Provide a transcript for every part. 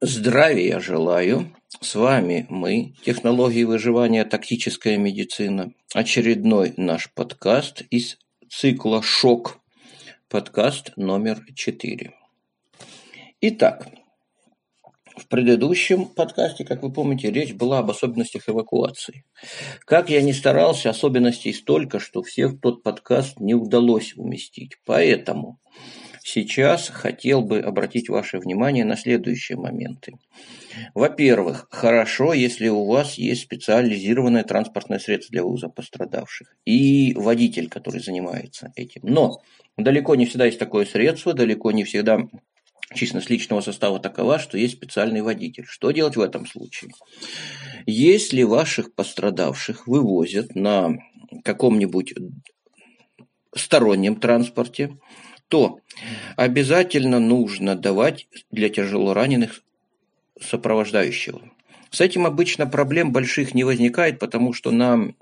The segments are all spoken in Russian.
Здравия желаю! С вами мы, технологии выживания «Тактическая медицина». Очередной наш подкаст из цикла «Шок». Подкаст номер четыре. Итак, в предыдущем подкасте, как вы помните, речь была об особенностях эвакуации. Как я не старался, особенностей столько, что все в тот подкаст не удалось уместить. Поэтому Сейчас хотел бы обратить ваше внимание на следующие моменты. Во-первых, хорошо, если у вас есть специализированное транспортное средство для вывоза пострадавших и водитель, который занимается этим. Но далеко не всегда есть такое средство, далеко не всегда численность личного состава такова, что есть специальный водитель. Что делать в этом случае? Если ваших пострадавших вывозят на каком-нибудь стороннем транспорте, то обязательно нужно давать для тяжелораненых сопровождающего. С этим обычно проблем больших не возникает, потому что на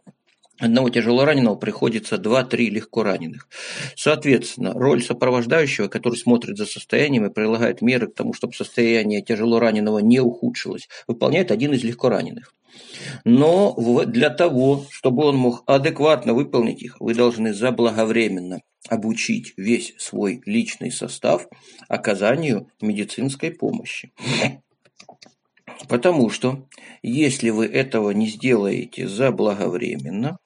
одного тяжелораненого приходится 2-3 легко раненых. Соответственно, роль сопровождающего, который смотрит за состоянием и прилагает меры к тому, чтобы состояние тяжелораненого не ухудшилось, выполняет один из легко раненых. Но для того, чтобы он мог адекватно выполнить их, вы должны заблаговременно обучить весь свой личный состав оказанию медицинской помощи. Потому что если вы этого не сделаете заблаговременно,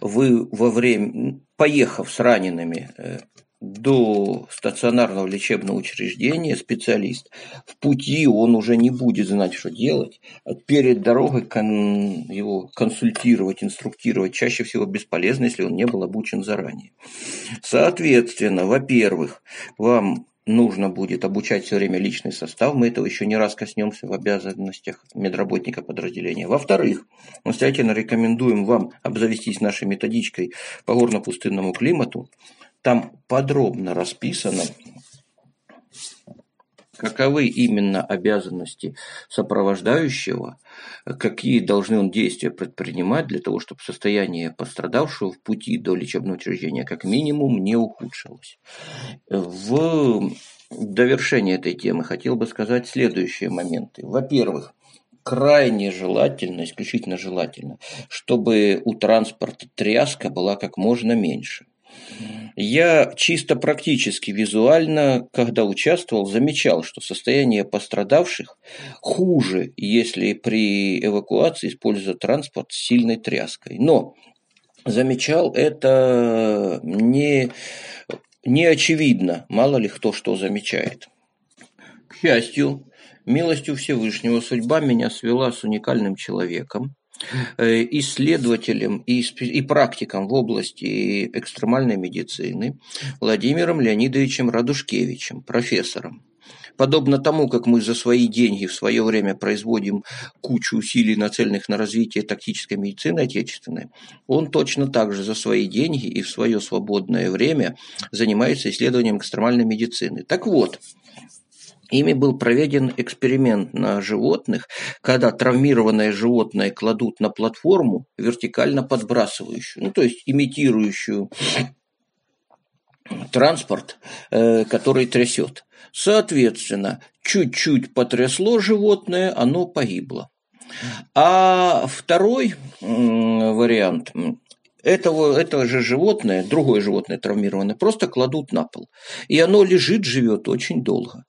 вы во время, поехав с ранеными э, до стационарного лечебного учреждения специалист, в пути он уже не будет знать, что делать. Перед дорогой кон, его консультировать, инструктировать чаще всего бесполезно, если он не был обучен заранее. Соответственно, во-первых, вам нужно будет обучать все время личный состав. Мы этого еще не раз коснемся в обязанностях медработника подразделения. Во-вторых, настоятельно рекомендуем вам обзавестись нашей методичкой по горно-пустынному климату. Там подробно расписано, каковы именно обязанности сопровождающего, какие должны он действия предпринимать для того, чтобы состояние пострадавшего в пути до лечебного учреждения как минимум не ухудшилось. В довершение этой темы хотел бы сказать следующие моменты. Во-первых, крайне желательно, исключительно желательно, чтобы у транспорта тряска была как можно меньше. Я чисто практически, визуально, когда участвовал, замечал, что состояние пострадавших хуже, если при эвакуации используется транспорт с сильной тряской. Но замечал это не, не очевидно, мало ли кто что замечает. К счастью, милостью Всевышнего судьба меня свела с уникальным человеком, исследователем и, и практиком в области экстремальной медицины Владимиром Леонидовичем Радушкевичем, профессором. Подобно тому, как мы за свои деньги в свое время производим кучу усилий, нацеленных на развитие тактической медицины отечественной, он точно так же за свои деньги и в свое свободное время занимается исследованием экстремальной медицины. Так вот, Ими был проведен эксперимент на животных, когда травмированное животное кладут на платформу, вертикально подбрасывающую, ну то есть имитирующую транспорт, э, который трясет. Соответственно, чуть-чуть потрясло животное, оно погибло. А второй вариант этого, этого же животное, другое животное травмированное, просто кладут на пол. И оно лежит, живет очень долго.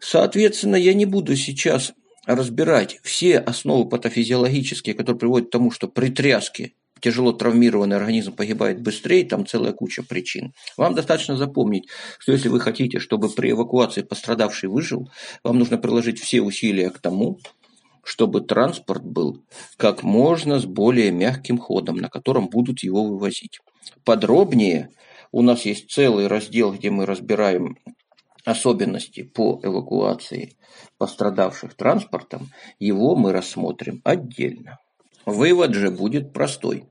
Соответственно, я не буду сейчас разбирать все основы патофизиологические, которые приводят к тому, что при тряске тяжело травмированный организм погибает быстрее, там целая куча причин. Вам достаточно запомнить, что если вы хотите, чтобы при эвакуации пострадавший выжил, вам нужно приложить все усилия к тому, чтобы транспорт был как можно с более мягким ходом, на котором будут его вывозить. Подробнее у нас есть целый раздел, где мы разбираем особенности по эвакуации пострадавших транспортом, его мы рассмотрим отдельно. Вывод же будет простой.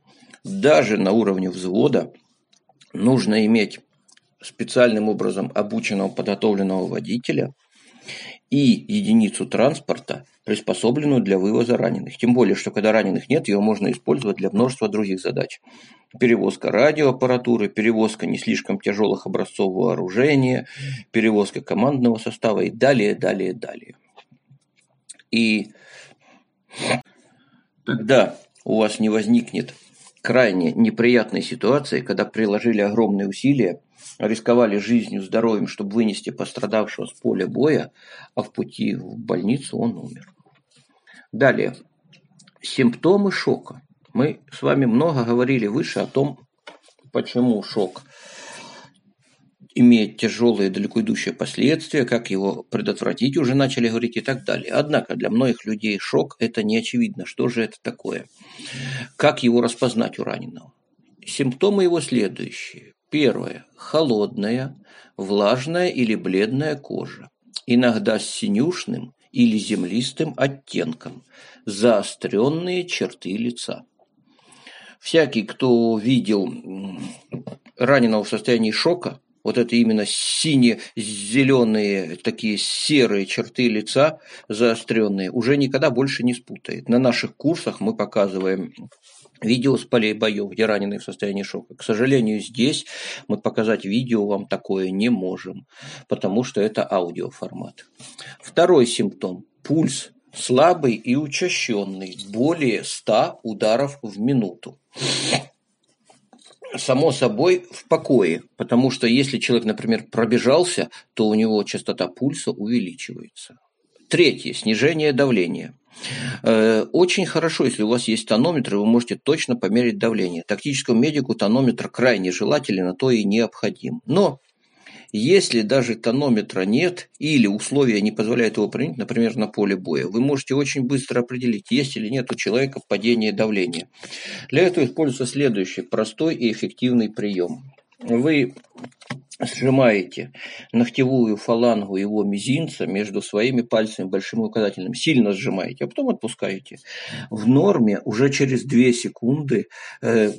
Даже на уровне взвода нужно иметь специальным образом обученного, подготовленного водителя, и единицу транспорта, приспособленную для вывоза раненых. Тем более, что когда раненых нет, ее можно использовать для множества других задач. Перевозка радиоаппаратуры, перевозка не слишком тяжелых образцов вооружения, перевозка командного состава и далее, далее, далее. И тогда у вас не возникнет крайне неприятной ситуации, когда приложили огромные усилия, рисковали жизнью, здоровьем, чтобы вынести пострадавшего с поля боя, а в пути в больницу он умер. Далее. Симптомы шока. Мы с вами много говорили выше о том, почему шок имеет тяжелые далеко идущие последствия, как его предотвратить, уже начали говорить и так далее. Однако для многих людей шок – это не очевидно. Что же это такое? Как его распознать у раненого? Симптомы его следующие. Первое. Холодная, влажная или бледная кожа. Иногда с синюшным или землистым оттенком. Заостренные черты лица. Всякий, кто видел раненого в состоянии шока, вот это именно сине-зеленые такие серые черты лица заостренные, уже никогда больше не спутает. На наших курсах мы показываем видео с полей боев, где раненые в состоянии шока. К сожалению, здесь мы показать видео вам такое не можем, потому что это аудиоформат. Второй симптом – пульс слабый и учащенный, более 100 ударов в минуту само собой в покое, потому что если человек, например, пробежался, то у него частота пульса увеличивается. Третье. Снижение давления. Э, очень хорошо, если у вас есть тонометр, вы можете точно померить давление. Тактическому медику тонометр крайне желателен, а то и необходим. Но если даже тонометра нет или условия не позволяют его принять, например, на поле боя, вы можете очень быстро определить, есть или нет у человека падение давления. Для этого используется следующий простой и эффективный прием. Вы сжимаете ногтевую фалангу его мизинца между своими пальцами большим и указательным, сильно сжимаете, а потом отпускаете. В норме уже через 2 секунды э,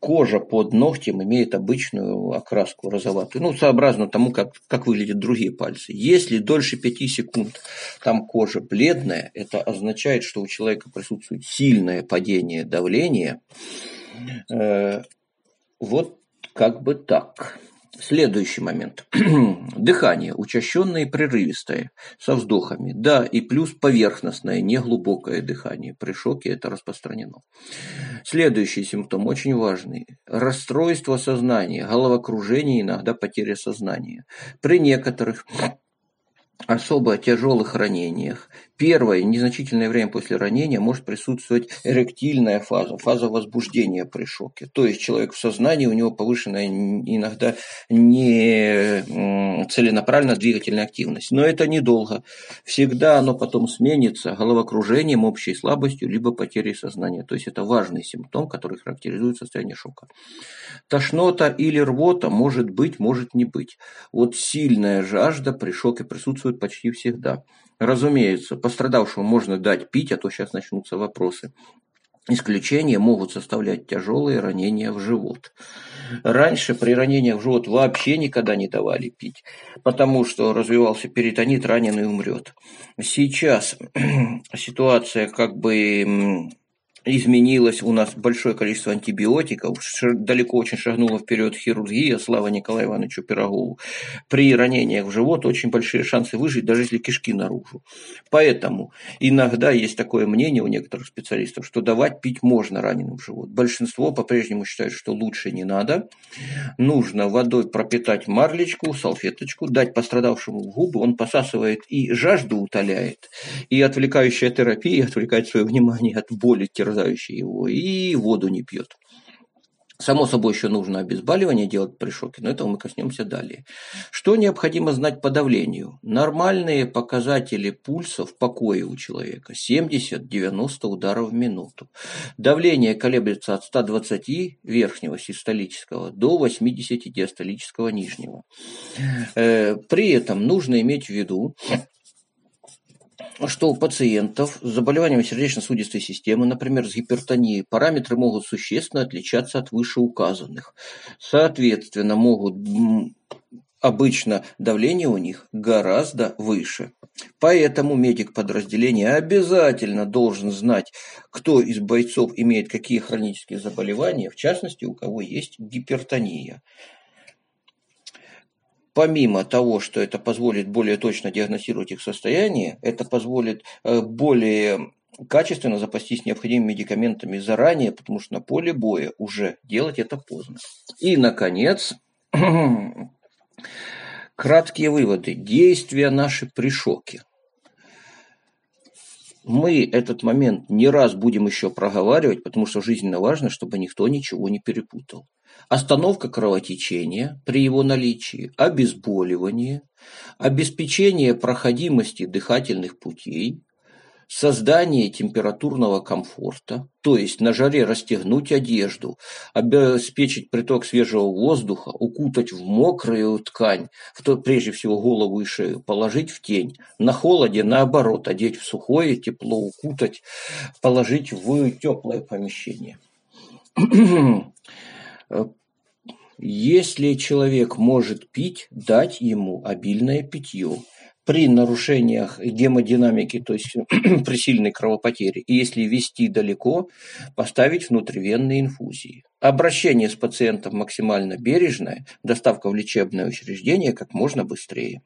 кожа под ногтем имеет обычную окраску розоватую, ну, сообразно тому, как, как выглядят другие пальцы. Если дольше 5 секунд там кожа бледная, это означает, что у человека присутствует сильное падение давления. Э, вот как бы так. Следующий момент. Дыхание учащенное и прерывистое, со вздохами. Да, и плюс поверхностное, неглубокое дыхание. При шоке это распространено. Следующий симптом очень важный. Расстройство сознания, головокружение, иногда потеря сознания. При некоторых особо тяжелых ранениях. Первое, незначительное время после ранения может присутствовать эректильная фаза, фаза возбуждения при шоке. То есть человек в сознании, у него повышенная иногда не целенаправленная двигательная активность. Но это недолго. Всегда оно потом сменится головокружением, общей слабостью, либо потерей сознания. То есть это важный симптом, который характеризует состояние шока. Тошнота или рвота может быть, может не быть. Вот сильная жажда при шоке присутствует почти всегда. Разумеется, пострадавшему можно дать пить, а то сейчас начнутся вопросы. Исключение могут составлять тяжелые ранения в живот. Раньше при ранениях в живот вообще никогда не давали пить, потому что развивался перитонит, раненый умрет. Сейчас ситуация как бы изменилось у нас большое количество антибиотиков, далеко очень шагнула вперед хирургия, слава Николаю Ивановичу Пирогову. При ранениях в живот очень большие шансы выжить, даже если кишки наружу. Поэтому иногда есть такое мнение у некоторых специалистов, что давать пить можно раненым в живот. Большинство по-прежнему считает, что лучше не надо. Нужно водой пропитать марлечку, салфеточку, дать пострадавшему в губы, он посасывает и жажду утоляет, и отвлекающая терапия отвлекает свое внимание от боли, терзания терзающий его, и воду не пьет. Само собой, еще нужно обезболивание делать при шоке, но этого мы коснемся далее. Что необходимо знать по давлению? Нормальные показатели пульса в покое у человека 70-90 ударов в минуту. Давление колеблется от 120 верхнего систолического до 80 диастолического нижнего. Э, при этом нужно иметь в виду, что у пациентов с заболеваниями сердечно-сосудистой системы, например, с гипертонией, параметры могут существенно отличаться от вышеуказанных. Соответственно, могут Обычно давление у них гораздо выше. Поэтому медик подразделения обязательно должен знать, кто из бойцов имеет какие хронические заболевания, в частности, у кого есть гипертония. Помимо того, что это позволит более точно диагностировать их состояние, это позволит э, более качественно запастись необходимыми медикаментами заранее, потому что на поле боя уже делать это поздно. И, наконец, краткие выводы. Действия наши при шоке. Мы этот момент не раз будем еще проговаривать, потому что жизненно важно, чтобы никто ничего не перепутал. Остановка кровотечения при его наличии, обезболивание, обеспечение проходимости дыхательных путей, создание температурного комфорта, то есть на жаре расстегнуть одежду, обеспечить приток свежего воздуха, укутать в мокрую ткань, в то, прежде всего голову и шею, положить в тень, на холоде наоборот, одеть в сухое тепло, укутать, положить в теплое помещение. Если человек может пить, дать ему обильное питье при нарушениях гемодинамики, то есть при сильной кровопотере, и если вести далеко, поставить внутривенные инфузии. Обращение с пациентом максимально бережное, доставка в лечебное учреждение как можно быстрее.